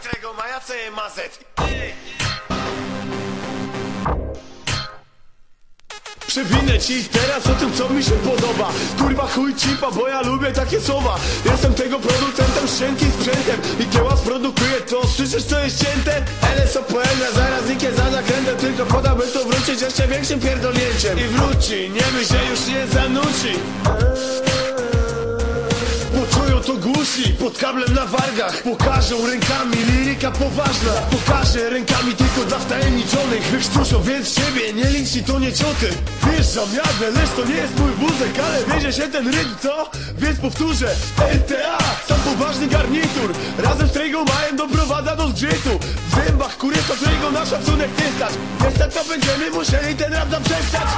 Którego maja co je mazet? Przewinę ci teraz o tym co mi się podoba. Kurwa chuj cipa, bo ja lubię takie słowa. Jestem tego producentem szczęki sprzętem. I kieła sprodukuje to, słyszysz co jest cięte? LSO poemia, zaraz nikie za zakrętem Tylko poda by to wrócić jeszcze większym pierdolnięciem. I wróci, nie by się już nie zanuci Pod kablem na wargach. Pokażą rękami, liryka poważna. Pokażę rękami tylko dla wtajemniczonych. Wykrztuszą więc siebie, nie linczni to nie cioty. Wjeżdżam jadę, lecz to nie jest mój wózek Ale wiedzie się ten rytm, co? Więc powtórzę. RTA, sam poważny garnitur. Razem z Trejgą Majem doprowadza do zgrzytu. W zębach kurysta, którego na szacunek nie stać. Niestety będziemy musieli ten rap zaprzestać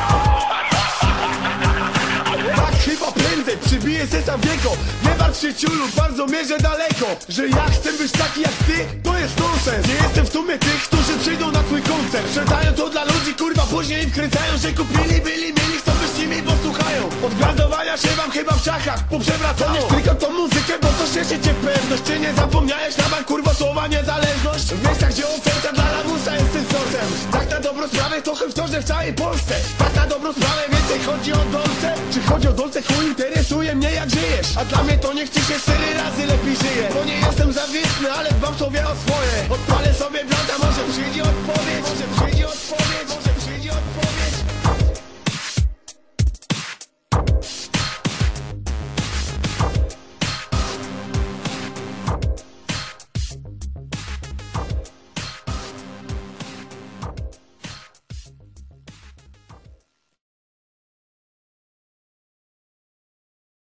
se sam wieko Nie martw się ciulu, bardzo mierzę daleko Że ja chcę być taki jak ty, to jest nonsens. Nie jestem w sumie tych, którzy przyjdą na twój koncert. Sprzedają to dla ludzi, kurwa, później im wkręcają Że kupili, byli, mieli, chcą być nimi, bo słuchają. Od grandowania się wam chyba w ciachach poprzewracało Nie sztrykam tą muzykę, bo to cieszy cię pewność. Czy nie zapomniałeś na bank, kurwa, słowa niezależność. W miejscach, gdzie oferta dla lamusa jest tym sosem Tak na dobrą sprawę, to chyba w całej Polsce. Tak na dobrą sprawę, więcej chodzi o Czy chodzi o dolce, interesuje mnie jak żyjesz. A dla mnie to niech ci się cztery razy lepiej żyje Bo nie jestem zawistny, ale dbam sobie o swoje